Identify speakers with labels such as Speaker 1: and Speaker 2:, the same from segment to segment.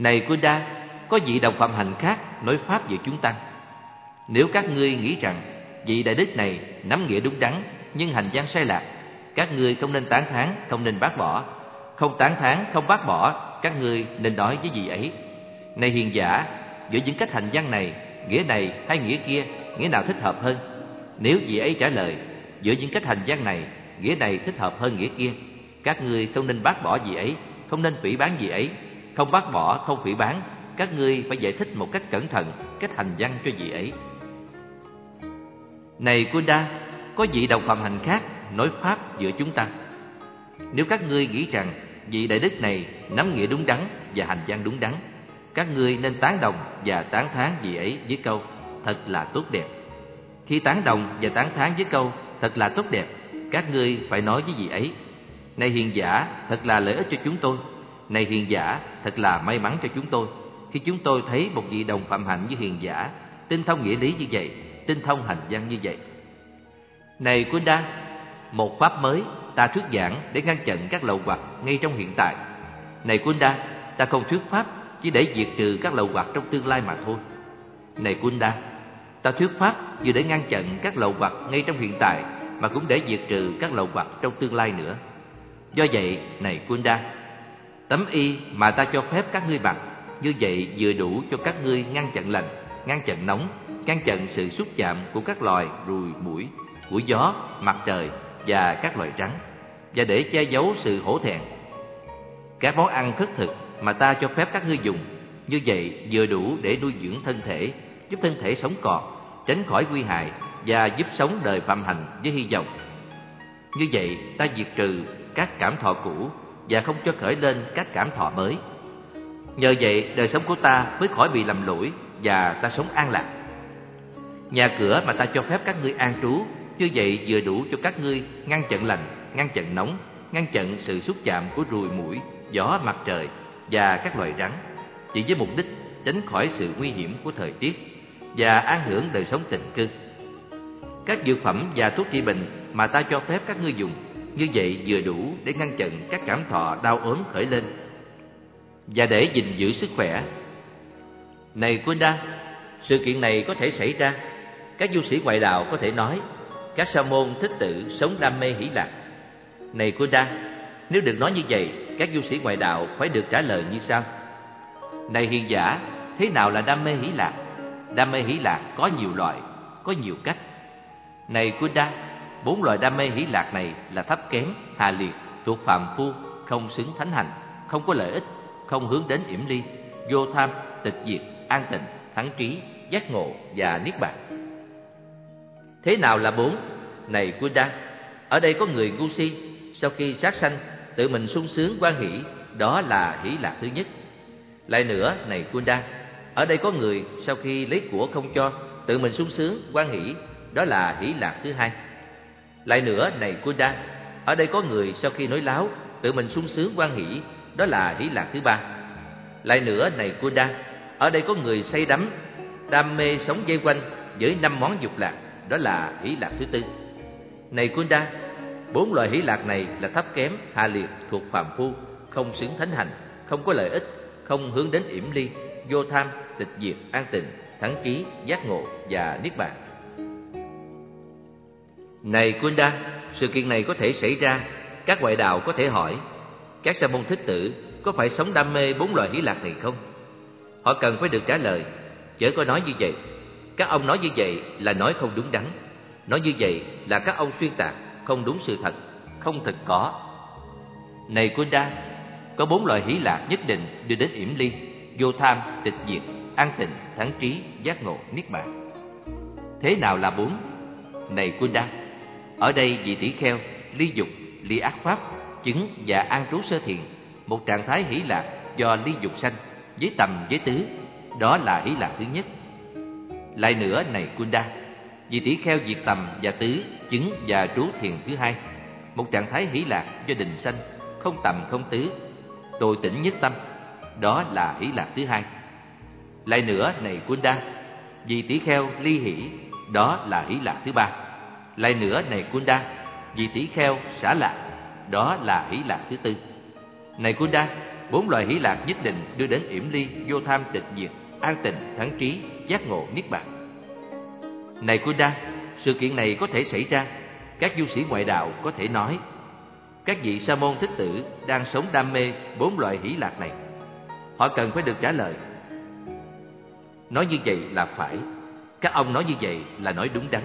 Speaker 1: Này Kunda, có vị đồng phạm hành khác nói pháp về chúng tăng Nếu các ngươi nghĩ rằng vị đại đức này nắm nghĩa đúng đắn nhưng hành gian sai lạc, các ngươi không nên tán thán, không nên bác bỏ. Không tán thán, không bác bỏ, các ngươi nên nói với vị ấy. Này hiền giả, giữa những cách hành văn này, nghĩa này hay nghĩa kia, nghĩa nào thích hợp hơn? Nếu vị ấy trả lời, giữa những cách hành văn này, nghĩa này thích hợp hơn nghĩa kia, các ngươi không nên bác bỏ vị ấy, không nên phỉ bán vị ấy, không bác bỏ, không phỉ bán, các ngươi phải giải thích một cách cẩn thận cách hành văn cho vị ấy. Này Kunda, có vị đồng phạm hành khác nói pháp giữa chúng ta. Nếu các ngươi nghĩ rằng vị đại đức này nắm nghĩa đúng đắn và hành văn đúng đắn, các ngươi nên tán đồng và tán thán vị ấy với câu thật là tốt đẹp. Khi tán đồng và tán thán với câu thật là tốt đẹp, các ngươi phải nói với vị ấy này hiền giả, thật là lợi ích cho chúng tôi. Này hiền giả, thật là may mắn cho chúng tôi. Khi chúng tôi thấy một vị đồng phạm hạnh như hiền giả, tinh thông nghĩa lý như vậy, tinh thông hành văn như vậy. Này Kunda, một pháp mới ta thuyết giảng để ngăn chặn các lậu hoặc ngay trong hiện tại. Này Kunda, ta không thuyết pháp chỉ để diệt trừ các lậu hoặc trong tương lai mà thôi. Này Kunda, ta thuyết pháp vừa để ngăn chặn các lậu hoặc ngay trong hiện tại mà cũng để diệt trừ các lậu hoặc trong tương lai nữa. Do vậy, này Kunda, tấm y mà ta cho phép các ngươi mặc, như vậy vừa đủ cho các ngươi ngăn chặn lạnh, ngăn chặn nóng, ngăn chặn sự xúc chạm của các loài ruồi mũi, của gió, mặt trời và các loài rắn, và để che giấu sự hổ thẹn. Các món ăn khất thực mà ta cho phép các ngươi dùng, như vậy vừa đủ để nuôi dưỡng thân thể, giúp thân thể sống còn, tránh khỏi nguy hại và giúp sống đời phạm hành với hy vọng. Như vậy, ta diệt trừ các cảm thọ cũ và không cho khởi lên các cảm thọ mới. Nhờ vậy, đời sống của ta mới khỏi bị lầm lỗi và ta sống an lạc. Nhà cửa mà ta cho phép các ngươi an trú, như vậy vừa đủ cho các ngươi ngăn chặn lạnh, ngăn chặn nóng, ngăn chặn sự xúc chạm của ruồi mũi, gió mặt trời và các loài rắn, chỉ với mục đích tránh khỏi sự nguy hiểm của thời tiết và an hưởng đời sống tình cư. Các dược phẩm và thuốc trị bệnh mà ta cho phép các ngươi dùng như vậy vừa đủ để ngăn chặn các cảm thọ đau ốm khởi lên và để gìn giữ sức khỏe. Này Kunda, sự kiện này có thể xảy ra. Các du sĩ ngoại đạo có thể nói các sa môn thích tự sống đam mê hỷ lạc. Này Kunda, nếu được nói như vậy, các du sĩ ngoại đạo phải được trả lời như sau. Này hiền giả, thế nào là đam mê hỷ lạc? Đam mê hỷ lạc có nhiều loại, có nhiều cách. Này Kunda, Bốn loại đam mê hỷ lạc này là thấp kém, hà liệt, thuộc phạm phu, không xứng thánh hành, không có lợi ích, không hướng đến yểm ly, vô tham, tịch diệt, an tịnh, thắng trí, giác ngộ và niết bàn. Thế nào là bốn? Này Buddha, ở đây có người ngu si, sau khi sát sanh, tự mình sung sướng quan hỷ, đó là hỷ lạc thứ nhất. Lại nữa, này Buddha, ở đây có người sau khi lấy của không cho, tự mình sung sướng quan hỷ, đó là hỷ lạc thứ hai. Lại nữa này Kunda, ở đây có người sau khi nói láo, tự mình sung sướng quan hỷ, đó là hỷ lạc thứ ba. Lại nữa này Kunda, ở đây có người say đắm, đam mê sống dây quanh với năm món dục lạc, đó là hỷ lạc thứ tư. Này Kunda, bốn loại hỷ lạc này là thấp kém, hạ liệt, thuộc phàm phu, không xứng thánh hành, không có lợi ích, không hướng đến yểm ly, vô tham, tịch diệt, an tịnh, thắng ký giác ngộ và niết bàn. Này Kunda, sự kiện này có thể xảy ra, các ngoại đạo có thể hỏi, các sa môn thích tử có phải sống đam mê bốn loại hỷ lạc này không? Họ cần phải được trả lời, chớ có nói như vậy. Các ông nói như vậy là nói không đúng đắn. Nói như vậy là các ông xuyên tạc, không đúng sự thật, không thật có. Này Kunda, có bốn loại hỷ lạc nhất định đưa đến yểm ly, vô tham, tịch diệt, an tịnh, thắng trí, giác ngộ, niết bàn. Thế nào là bốn? Này Kunda, ở đây vị tỷ kheo, ly dục, ly ác pháp, chứng và an trú sơ thiện, một trạng thái hỷ lạc do ly dục sanh, với tầm với tứ, đó là hỷ lạc thứ nhất. Lại nữa này Kunda, vị tỷ kheo diệt tầm và tứ, chứng và trú thiền thứ hai, một trạng thái hỷ lạc do định sanh, không tầm không tứ, tôi tỉnh nhất tâm, đó là hỷ lạc thứ hai. Lại nữa này Kunda, vị tỷ kheo ly hỷ, đó là hỷ lạc thứ ba. Lại nữa này Kunda, vì tỷ kheo xả lạc, đó là hỷ lạc thứ tư. Này Kunda, bốn loại hỷ lạc nhất định đưa đến yểm ly, vô tham tịch diệt, an tịnh, thắng trí, giác ngộ, niết bàn. Này Kunda, sự kiện này có thể xảy ra, các du sĩ ngoại đạo có thể nói. Các vị sa môn thích tử đang sống đam mê bốn loại hỷ lạc này. Họ cần phải được trả lời. Nói như vậy là phải. Các ông nói như vậy là nói đúng đắn.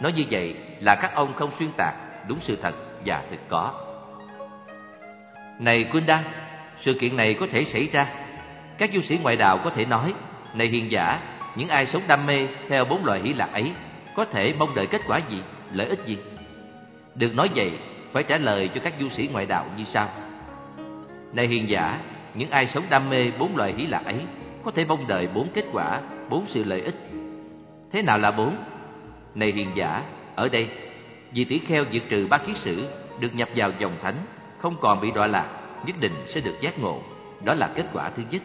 Speaker 1: Nói như vậy là các ông không xuyên tạc đúng sự thật và thực có. Này Kunda, sự kiện này có thể xảy ra. Các du sĩ ngoại đạo có thể nói, này hiền giả, những ai sống đam mê theo bốn loại hỷ lạc ấy có thể mong đợi kết quả gì, lợi ích gì? Được nói vậy, phải trả lời cho các du sĩ ngoại đạo như sau. Này hiền giả, những ai sống đam mê bốn loại hỷ lạc ấy có thể mong đợi bốn kết quả, bốn sự lợi ích. Thế nào là bốn? Này hiền giả, ở đây, vì tỷ kheo diệt trừ ba kiết sử được nhập vào dòng thánh, không còn bị đọa lạc, nhất định sẽ được giác ngộ. Đó là kết quả thứ nhất.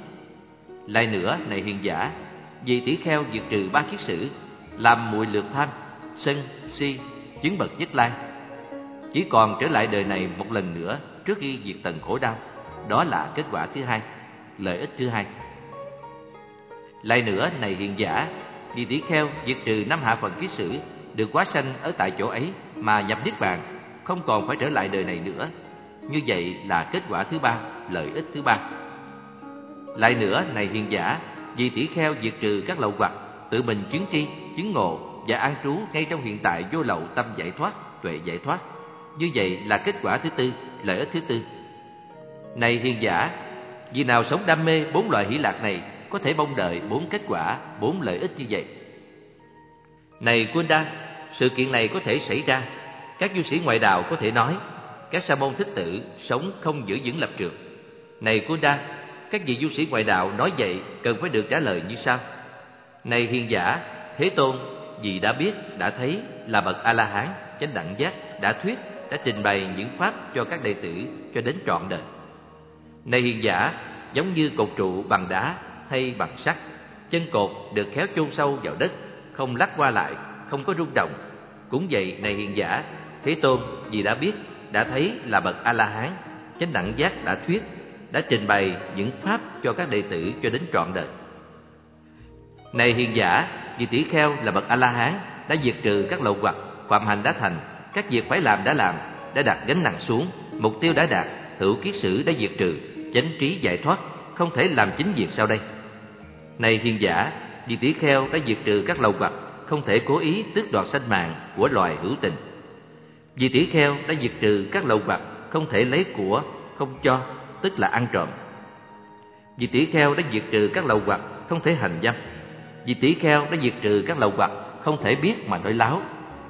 Speaker 1: Lại nữa, này hiền giả, vì tỷ kheo diệt trừ ba kiết sử, làm mùi lược tham, sân, si, chứng bậc nhất lai. Chỉ còn trở lại đời này một lần nữa trước khi diệt tận khổ đau. Đó là kết quả thứ hai, lợi ích thứ hai. Lại nữa, này hiền giả, vì tỷ kheo diệt trừ năm hạ phần ký sử, được quá sanh ở tại chỗ ấy mà nhập niết bàn, không còn phải trở lại đời này nữa. Như vậy là kết quả thứ ba, lợi ích thứ ba. Lại nữa, này hiền giả, vì tỷ kheo diệt trừ các lậu hoặc, tự mình chứng tri, chứng ngộ và an trú ngay trong hiện tại vô lậu tâm giải thoát, tuệ giải thoát. Như vậy là kết quả thứ tư, lợi ích thứ tư. Này hiền giả, vì nào sống đam mê bốn loại hỷ lạc này có thể mong đợi bốn kết quả, bốn lợi ích như vậy. Này Kunda, sự kiện này có thể xảy ra. Các du sĩ ngoại đạo có thể nói, các sa môn thích tử sống không giữ vững lập trường. Này Kunda, các vị du sĩ ngoại đạo nói vậy cần phải được trả lời như sau. Này hiền giả, Thế Tôn, vì đã biết, đã thấy là bậc A-la-hán, chánh đẳng giác, đã thuyết, đã trình bày những pháp cho các đệ tử cho đến trọn đời. Này hiền giả, giống như cột trụ bằng đá hay bằng sắt, chân cột được khéo chôn sâu vào đất, không lắc qua lại, không có rung động. Cũng vậy, này hiền giả, Thế Tôn, vì đã biết, đã thấy là bậc A-la-hán, chánh đẳng giác đã thuyết, đã trình bày những pháp cho các đệ tử cho đến trọn đời. Này hiền giả, vì tỷ kheo là bậc A-la-hán đã diệt trừ các lậu hoặc, phạm hành đã thành, các việc phải làm đã làm, đã đặt gánh nặng xuống, mục tiêu đã đạt, hữu kiết sử đã diệt trừ, chánh trí giải thoát, không thể làm chính việc sau đây. Này hiền giả, vì tỷ kheo đã diệt trừ các lầu hoặc, không thể cố ý tước đoạt sanh mạng của loài hữu tình. Vì tỷ kheo đã diệt trừ các lầu hoặc, không thể lấy của, không cho, tức là ăn trộm. Vì tỷ kheo đã diệt trừ các lầu hoặc, không thể hành dâm. Vì tỷ kheo đã diệt trừ các lầu hoặc, không thể biết mà nói láo.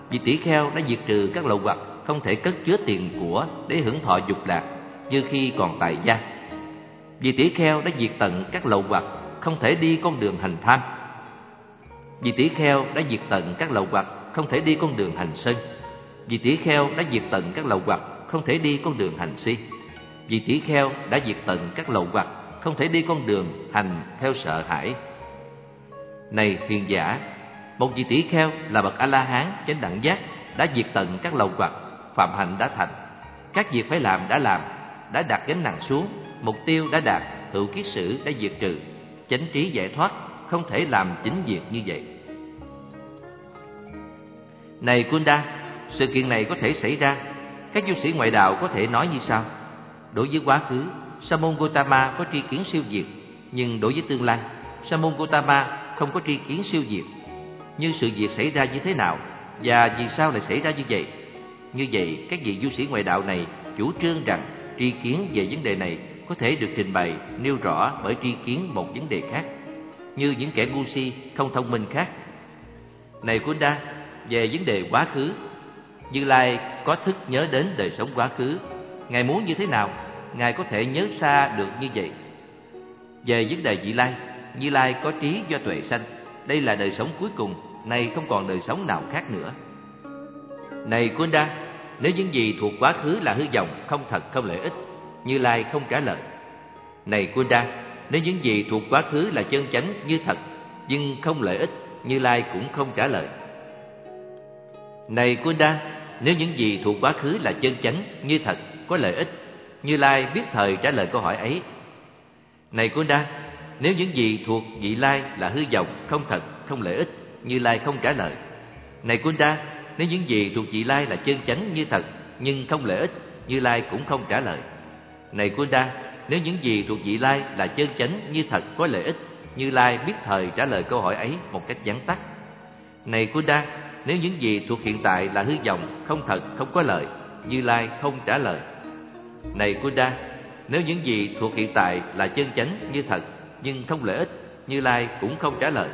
Speaker 1: Vì tỷ kheo đã diệt trừ các lậu hoặc, không thể cất chứa tiền của để hưởng thọ dục lạc như khi còn tại gia. Vì tỷ kheo đã diệt tận các lậu hoặc, không thể đi con đường hành tham. Vì tỷ kheo đã diệt tận các lậu hoặc, không thể đi con đường hành sân. Vì tỷ kheo đã diệt tận các lậu hoặc, không thể đi con đường hành si. Vì tỷ kheo đã diệt tận các lậu hoặc, không thể đi con đường hành theo sợ hãi. Này hiền giả, một vị tỷ kheo là bậc A-la-hán chánh đẳng giác đã diệt tận các lậu hoặc, phạm hạnh đã thành. Các việc phải làm đã làm, đã đặt gánh nặng xuống, mục tiêu đã đạt, hữu kiết sử đã diệt trừ, chánh trí giải thoát, không thể làm chính việc như vậy. Này Kunda, sự kiện này có thể xảy ra, các du sĩ ngoại đạo có thể nói như sau. Đối với quá khứ, Sa môn Gotama có tri kiến siêu diệt, nhưng đối với tương lai, Sa môn Gotama không có tri kiến siêu diệt. Nhưng sự việc xảy ra như thế nào và vì sao lại xảy ra như vậy? Như vậy, các vị du sĩ ngoại đạo này chủ trương rằng tri kiến về vấn đề này có thể được trình bày, nêu rõ bởi tri kiến một vấn đề khác, như những kẻ ngu si, không thông minh khác. Này Kunda, về vấn đề quá khứ, Như Lai có thức nhớ đến đời sống quá khứ. Ngài muốn như thế nào, Ngài có thể nhớ xa được như vậy. Về vấn đề vị lai, Như Lai có trí do tuệ sanh. Đây là đời sống cuối cùng, nay không còn đời sống nào khác nữa. Này Kunda, nếu những gì thuộc quá khứ là hư vọng, không thật, không lợi ích, như Lai không trả lời. Này Kunda, nếu những gì thuộc quá khứ là chân chánh như thật, nhưng không lợi ích, Như Lai cũng không trả lời. Này Kunda, nếu những gì thuộc quá khứ là chân chánh như thật, có lợi ích, Như Lai biết thời trả lời câu hỏi ấy. Này Kunda nếu những gì thuộc vị lai là hư vọng, không thật, không lợi ích, Như Lai không trả lời. Này Kunda nếu những gì thuộc vị lai là chân chánh như thật, nhưng không lợi ích, Như Lai cũng không trả lời. Này Kunda, nếu những gì thuộc vị lai là chân chánh như thật có lợi ích, Như Lai biết thời trả lời câu hỏi ấy một cách gián tắt. Này Kunda, nếu những gì thuộc hiện tại là hư vọng, không thật, không có lợi, Như Lai không trả lời. Này Kunda, nếu những gì thuộc hiện tại là chân chánh như thật nhưng không lợi ích, Như Lai cũng không trả lời.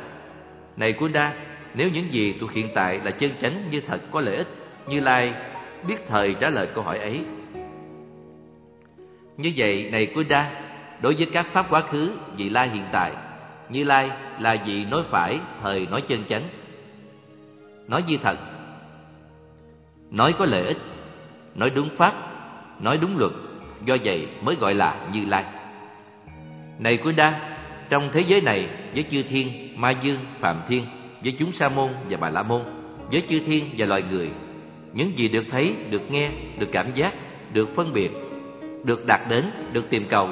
Speaker 1: Này Kunda, nếu những gì thuộc hiện tại là chân chánh như thật có lợi ích, Như Lai biết thời trả lời câu hỏi ấy. Như vậy, này Kunda, đối với các pháp quá khứ, vị lai hiện tại, Như Lai là vị nói phải, thời nói chân chánh. Nói như thật, nói có lợi ích, nói đúng pháp, nói đúng luật, do vậy mới gọi là Như Lai. Này Kunda, trong thế giới này với chư thiên, ma dương, phạm thiên, với chúng sa môn và bà la môn, với chư thiên và loài người, những gì được thấy, được nghe, được cảm giác, được phân biệt, được đạt đến, được tìm cầu,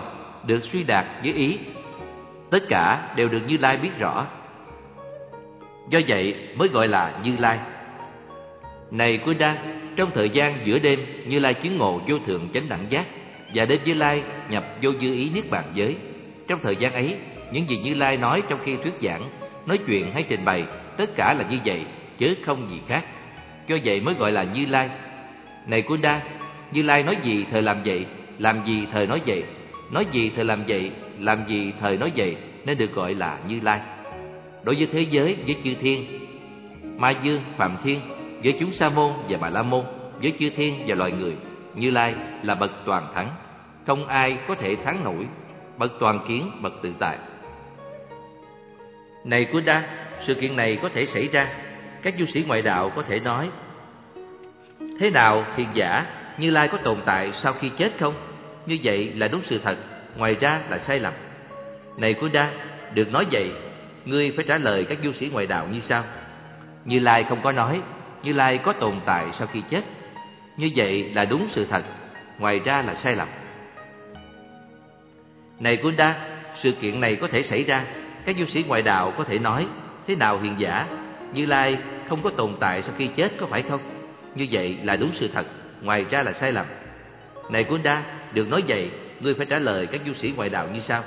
Speaker 1: được suy đạt với ý, tất cả đều được Như Lai biết rõ. Do vậy mới gọi là Như Lai. Này Quý Đa, trong thời gian giữa đêm, Như Lai chứng ngộ vô thượng chánh đẳng giác và đến Như Lai nhập vô dư ý niết bàn giới. Trong thời gian ấy, những gì Như Lai nói trong khi thuyết giảng, nói chuyện hay trình bày, tất cả là như vậy, chứ không gì khác. Do vậy mới gọi là Như Lai. Này Kunda, Như Lai nói gì thời làm vậy, làm gì thời nói vậy, nói gì thời làm vậy, làm gì thời nói vậy, nên được gọi là Như Lai. Đối với thế giới, với chư thiên, Ma Dương, Phạm Thiên, với chúng Sa môn và Bà La môn, với chư thiên và loài người, Như Lai là bậc toàn thắng, không ai có thể thắng nổi, bậc toàn kiến, bậc tự tại. Này Kunda, sự kiện này có thể xảy ra, các du sĩ ngoại đạo có thể nói Thế nào thiền giả? Như Lai có tồn tại sau khi chết không? Như vậy là đúng sự thật, ngoài ra là sai lầm. Này Kunda, được nói vậy, ngươi phải trả lời các du sĩ ngoại đạo như sau. Như Lai không có nói, Như Lai có tồn tại sau khi chết. Như vậy là đúng sự thật, ngoài ra là sai lầm. Này Kunda, sự kiện này có thể xảy ra, các du sĩ ngoại đạo có thể nói, thế nào hiền giả, Như Lai không có tồn tại sau khi chết có phải không? Như vậy là đúng sự thật, ngoài ra là sai lầm. Này Kunda, được nói vậy, ngươi phải trả lời các du sĩ ngoại đạo như sau.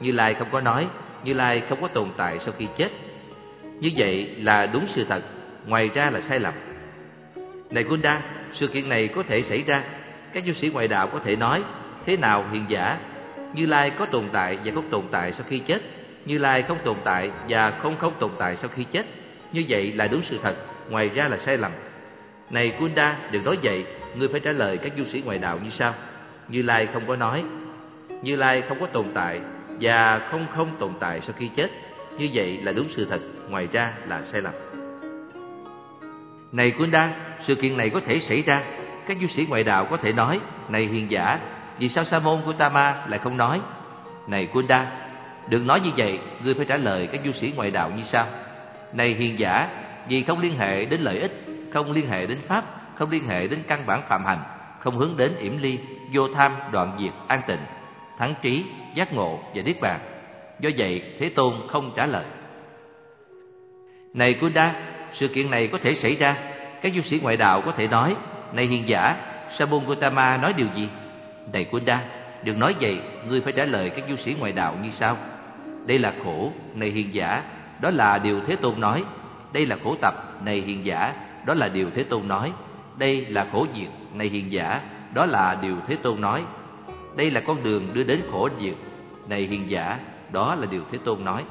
Speaker 1: Như Lai không có nói, Như Lai không có tồn tại sau khi chết. Như vậy là đúng sự thật, ngoài ra là sai lầm. Này Kunda, sự kiện này có thể xảy ra, các du sĩ ngoại đạo có thể nói, thế nào hiền giả, Như Lai có tồn tại và không tồn tại sau khi chết, Như Lai không tồn tại và không không tồn tại sau khi chết. Như vậy là đúng sự thật, ngoài ra là sai lầm. Này Kunda, đừng nói vậy, ngươi phải trả lời các du sĩ ngoại đạo như sau. Như Lai không có nói, Như Lai không có tồn tại và không không tồn tại sau khi chết. Như vậy là đúng sự thật, ngoài ra là sai lầm. Này Kunda, sự kiện này có thể xảy ra. Các du sĩ ngoại đạo có thể nói, này hiền giả, vì sao Sa môn của Tama lại không nói? Này Kunda, đừng nói như vậy, ngươi phải trả lời các du sĩ ngoại đạo như sau. Này hiền giả, vì không liên hệ đến lợi ích, không liên hệ đến pháp, không liên hệ đến căn bản phạm hành, không hướng đến yểm ly, vô tham, đoạn diệt, an tịnh, thắng trí, giác ngộ và niết bàn. Do vậy, Thế Tôn không trả lời. Này Kunda, sự kiện này có thể xảy ra. Các du sĩ ngoại đạo có thể nói, Này hiền giả, Sabun Gautama nói điều gì? Này Kunda, đừng nói vậy, ngươi phải trả lời các du sĩ ngoại đạo như sau. Đây là khổ, này hiền giả, đó là điều Thế Tôn nói. Đây là khổ tập, này hiền giả, đó là điều Thế Tôn nói. Đây là khổ diệt, này hiền giả, đó là điều Thế Tôn nói. Đây là con đường đưa đến khổ diệt, này hiền giả, đó là điều Thế Tôn nói.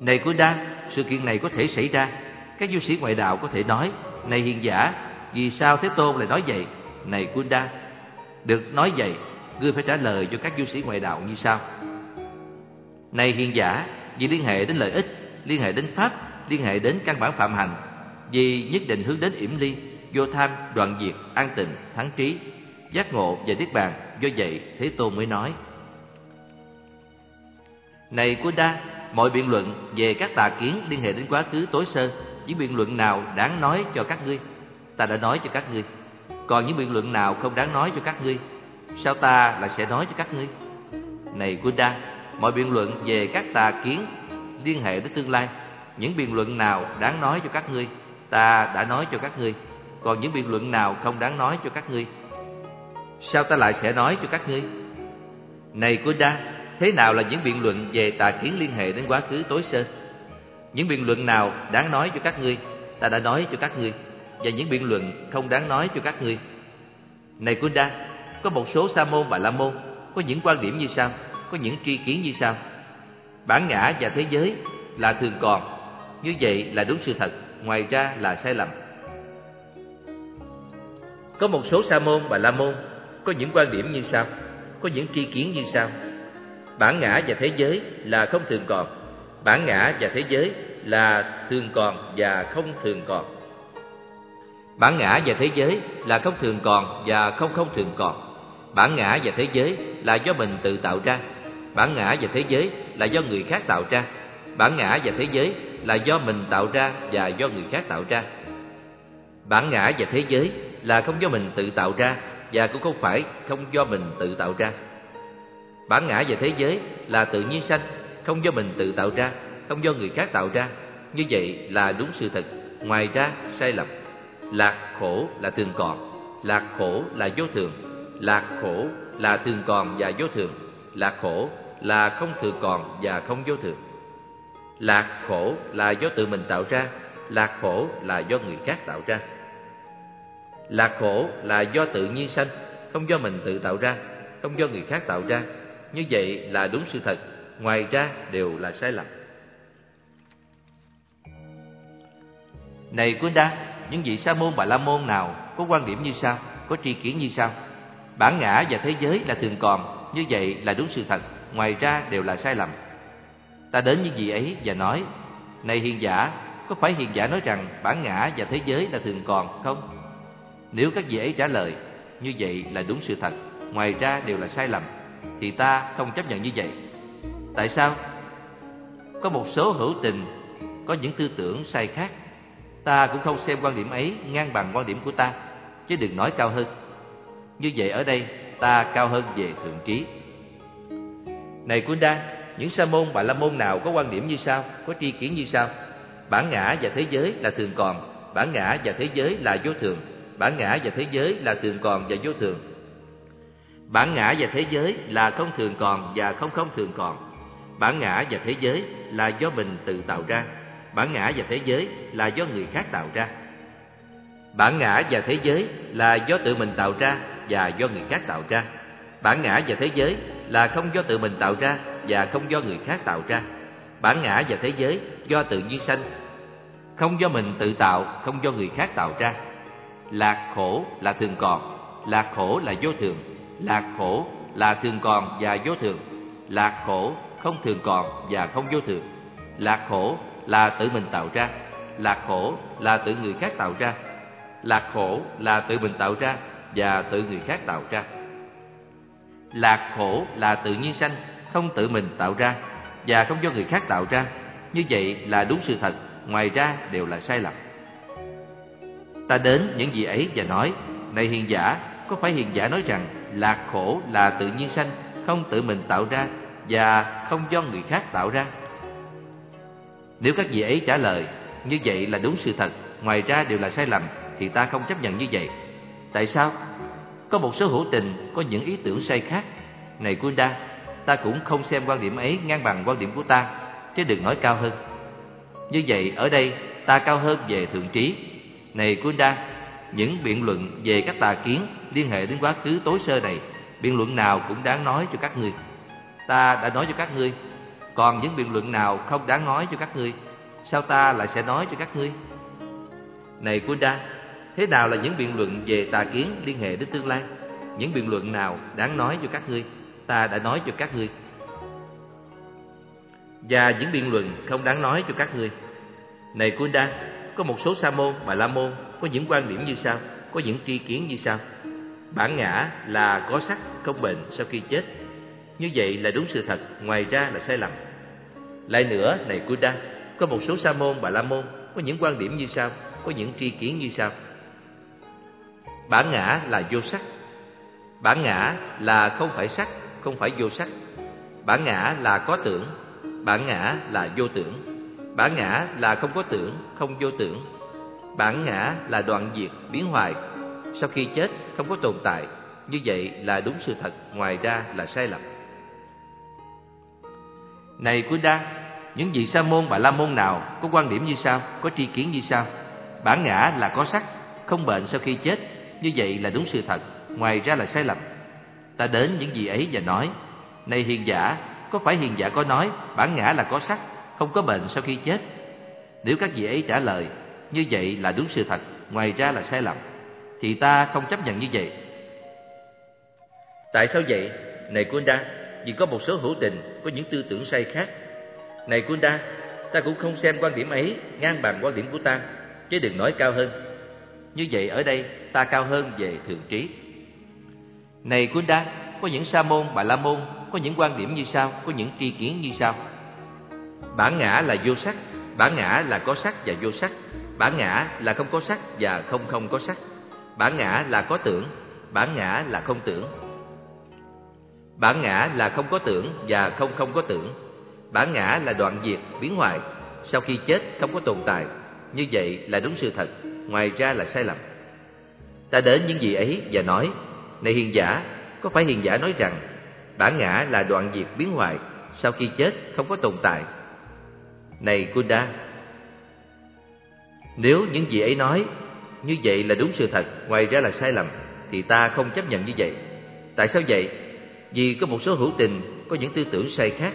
Speaker 1: Này Cú Đa sự kiện này có thể xảy ra. Các du sĩ ngoại đạo có thể nói, này hiền giả, vì sao Thế Tôn lại nói vậy? Này Cú Đa được nói vậy, ngươi phải trả lời cho các du sĩ ngoại đạo như sau. Này hiền giả, vì liên hệ đến lợi ích, liên hệ đến pháp, liên hệ đến căn bản phạm hành, vì nhất định hướng đến yểm ly, vô tham, đoạn diệt, an tịnh, thắng trí, giác ngộ và niết bàn. Do vậy, Thế Tôn mới nói: Này Kunda, mọi biện luận về các tà kiến liên hệ đến quá khứ tối sơ, những biện luận nào đáng nói cho các ngươi, ta đã nói cho các ngươi. Còn những biện luận nào không đáng nói cho các ngươi, sao ta lại sẽ nói cho các ngươi? Này Buddha, mọi biện luận về các tà kiến liên hệ đến tương lai, những biện luận nào đáng nói cho các ngươi, ta đã nói cho các ngươi, còn những biện luận nào không đáng nói cho các ngươi, sao ta lại sẽ nói cho các ngươi? Này Buddha, thế nào là những biện luận về tà kiến liên hệ đến quá khứ tối sơ? Những biện luận nào đáng nói cho các ngươi, ta đã nói cho các ngươi, và những biện luận không đáng nói cho các ngươi. Này Kunda, có một số sa môn và la môn có những quan điểm như sau, có những tri kiến như sau. Bản ngã và thế giới là thường còn, như vậy là đúng sự thật, ngoài ra là sai lầm. Có một số sa môn và la môn có những quan điểm như sau, có những tri kiến như sau. Bản ngã và thế giới là không thường còn, bản ngã và thế giới là thường còn và không thường còn. Bản ngã và thế giới là không thường còn và không không thường còn. Bản ngã và thế giới là do mình tự tạo ra. Bản ngã và thế giới là do người khác tạo ra. Bản ngã và thế giới là do mình tạo ra và do người khác tạo ra. Bản ngã và thế giới là không do mình tự tạo ra và cũng không phải không do mình tự tạo ra. Bản ngã và thế giới là tự nhiên sanh, không do mình tự tạo ra, không do người khác tạo ra. Như vậy là đúng sự thật, ngoài ra sai lầm. Lạc khổ là thường còn, lạc khổ là vô thường, lạc khổ là thường còn và vô thường, lạc khổ là không thường còn và không vô thường. Lạc khổ là do tự mình tạo ra, lạc khổ là do người khác tạo ra. Lạc khổ là do tự nhiên sanh, không do mình tự tạo ra, không do người khác tạo ra. Như vậy là đúng sự thật, ngoài ra đều là sai lầm. Này Quân Đa, những vị sa môn bà la môn nào có quan điểm như sau, có tri kiến như sau. Bản ngã và thế giới là thường còn, như vậy là đúng sự thật, ngoài ra đều là sai lầm. Ta đến những vị ấy và nói, này hiền giả, có phải hiền giả nói rằng bản ngã và thế giới là thường còn không? Nếu các vị ấy trả lời, như vậy là đúng sự thật, ngoài ra đều là sai lầm, thì ta không chấp nhận như vậy. Tại sao? Có một số hữu tình có những tư tưởng sai khác Ta cũng không xem quan điểm ấy ngang bằng quan điểm của ta Chứ đừng nói cao hơn Như vậy ở đây ta cao hơn về thượng trí Này Kunda những sa môn bà la môn nào có quan điểm như sau Có tri kiến như sau Bản ngã và thế giới là thường còn, Bản ngã và thế giới là vô thường, Bản ngã và thế giới là thường còn và vô thường Bản ngã và thế giới là không thường còn và không không thường còn Bản ngã và thế giới là do mình tự tạo ra, Bản ngã và thế giới là do người khác tạo ra. Bản ngã và thế giới là do tự mình tạo ra và do người khác tạo ra. Bản ngã và thế giới là không do tự mình tạo ra và không do người khác tạo ra. Bản ngã và thế giới do tự nhiên sanh, không do mình tự tạo, không do người khác tạo ra. Lạc khổ là thường còn, lạc khổ là vô thường, lạc khổ là thường còn và vô thường, lạc khổ không thường còn và không vô thường, lạc khổ là tự mình tạo ra, lạc khổ là tự người khác tạo ra, lạc khổ là tự mình tạo ra và tự người khác tạo ra. Lạc khổ là tự nhiên sanh, không tự mình tạo ra và không do người khác tạo ra. Như vậy là đúng sự thật, ngoài ra đều là sai lầm. Ta đến những gì ấy và nói, này hiền giả, có phải hiền giả nói rằng lạc khổ là tự nhiên sanh, không tự mình tạo ra và không do người khác tạo ra? Nếu các vị ấy trả lời như vậy là đúng sự thật, ngoài ra đều là sai lầm, thì ta không chấp nhận như vậy. Tại sao? Có một số hữu tình có những ý tưởng sai khác. Này Kunda, ta cũng không xem quan điểm ấy ngang bằng quan điểm của ta, chứ đừng nói cao hơn. Như vậy ở đây ta cao hơn về thượng trí. Này Kunda, những biện luận về các tà kiến liên hệ đến quá khứ tối sơ này, biện luận nào cũng đáng nói cho các ngươi. Ta đã nói cho các ngươi còn những biện luận nào không đáng nói cho các ngươi Sao ta lại sẽ nói cho các ngươi Này Kunda Thế nào là những biện luận về tà kiến liên hệ đến tương lai Những biện luận nào đáng nói cho các ngươi Ta đã nói cho các ngươi. Và những biện luận không đáng nói cho các ngươi. Này Kunda Có một số sa môn và la môn Có những quan điểm như sau Có những tri kiến như sau. Bản ngã là có sắc không bệnh sau khi chết. Như vậy là đúng sự thật Ngoài ra là sai lầm. Lại nữa, này Kunda, có một số sa môn bà la môn có những quan điểm như sau, có những tri kiến như sau. Bản ngã là vô sắc. Bản ngã là không phải sắc, không phải vô sắc. Bản ngã là có tưởng, bản ngã là vô tưởng. Bản ngã là không có tưởng, không vô tưởng. Bản ngã là đoạn diệt, biến hoại. Sau khi chết không có tồn tại, như vậy là đúng sự thật, ngoài ra là sai lầm. Này Kunda, những vị sa môn bà la môn nào có quan điểm như sao, có tri kiến như sao, Bản ngã là có sắc, không bệnh sau khi chết, như vậy là đúng sự thật, ngoài ra là sai lầm. Ta đến những gì ấy và nói, này hiền giả, có phải hiền giả có nói bản ngã là có sắc, không có bệnh sau khi chết? Nếu các vị ấy trả lời, như vậy là đúng sự thật, ngoài ra là sai lầm, thì ta không chấp nhận như vậy. Tại sao vậy? Này Kunda, vì có một số hữu tình có những tư tưởng sai khác. Này Kunda, ta cũng không xem quan điểm ấy ngang bằng quan điểm của ta, chứ đừng nói cao hơn. Như vậy ở đây ta cao hơn về thượng trí. Này Kunda, có những sa môn, bà la môn có những quan điểm như sau, có những tri kiến như sau. Bản ngã là vô sắc, bản ngã là có sắc và vô sắc, bản ngã là không có sắc và không không có sắc, bản ngã là có tưởng, bản ngã là không tưởng. Bản ngã là không có tưởng và không không có tưởng. Bản ngã là đoạn diệt, biến hoại, sau khi chết không có tồn tại. Như vậy là đúng sự thật, ngoài ra là sai lầm. Ta đến những gì ấy và nói, này hiền giả, có phải hiền giả nói rằng bản ngã là đoạn diệt biến hoại, sau khi chết không có tồn tại? Này Kunda, nếu những gì ấy nói như vậy là đúng sự thật, ngoài ra là sai lầm, thì ta không chấp nhận như vậy. Tại sao vậy? Vì có một số hữu tình có những tư tưởng sai khác.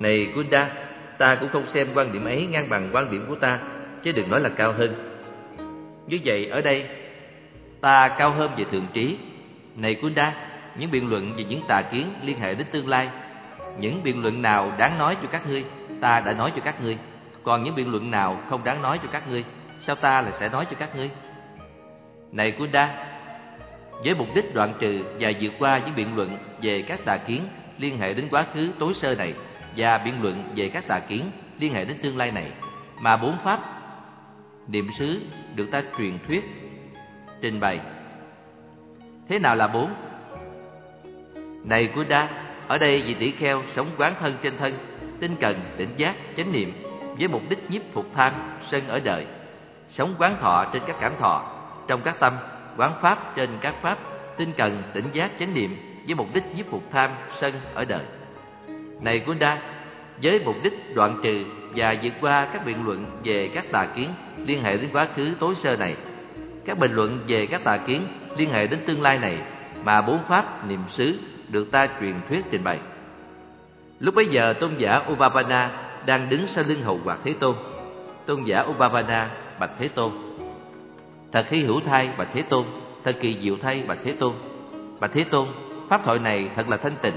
Speaker 1: Này Kunda, ta cũng không xem quan điểm ấy ngang bằng quan điểm của ta, chứ đừng nói là cao hơn. Như vậy ở đây, ta cao hơn về thượng trí. Này Kunda, những biện luận về những tà kiến liên hệ đến tương lai, những biện luận nào đáng nói cho các ngươi, ta đã nói cho các ngươi. Còn những biện luận nào không đáng nói cho các ngươi, sao ta lại sẽ nói cho các ngươi? Này Kunda, với mục đích đoạn trừ và vượt qua những biện luận về các tà kiến liên hệ đến quá khứ tối sơ này và biện luận về các tà kiến liên hệ đến tương lai này mà bốn pháp niệm xứ được ta truyền thuyết trình bày thế nào là bốn này của đa ở đây vị tỷ kheo sống quán thân trên thân tinh cần tỉnh giác chánh niệm với mục đích nhiếp phục tham sân ở đời sống quán thọ trên các cảm thọ trong các tâm quán pháp trên các pháp, tinh cần, tỉnh giác, chánh niệm với mục đích nhiếp phục tham, sân ở đời. Này Kunda, với mục đích đoạn trừ và vượt qua các biện luận về các tà kiến liên hệ đến quá khứ tối sơ này, các bình luận về các tà kiến liên hệ đến tương lai này mà bốn pháp niệm xứ được ta truyền thuyết trình bày. Lúc bấy giờ tôn giả Upavana đang đứng sau lưng hầu quạt Thế Tôn. Tôn giả Upavana bạch Thế Tôn: Thật hy hữu thay Bạch Thế Tôn Thật kỳ diệu thay Bạch Thế Tôn Bạch Thế Tôn Pháp thoại này thật là thanh tịnh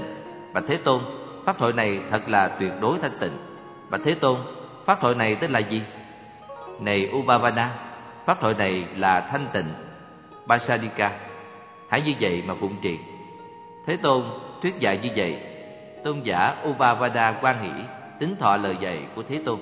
Speaker 1: Bạch Thế Tôn Pháp thoại này thật là tuyệt đối thanh tịnh Bạch Thế Tôn Pháp thoại này tên là gì? Này Upavana, Pháp thoại này là thanh tịnh Basadika Hãy như vậy mà phụng trì Thế Tôn thuyết dạy như vậy, Tôn giả Uvavada quan hỷ, Tính thọ lời dạy của Thế Tôn.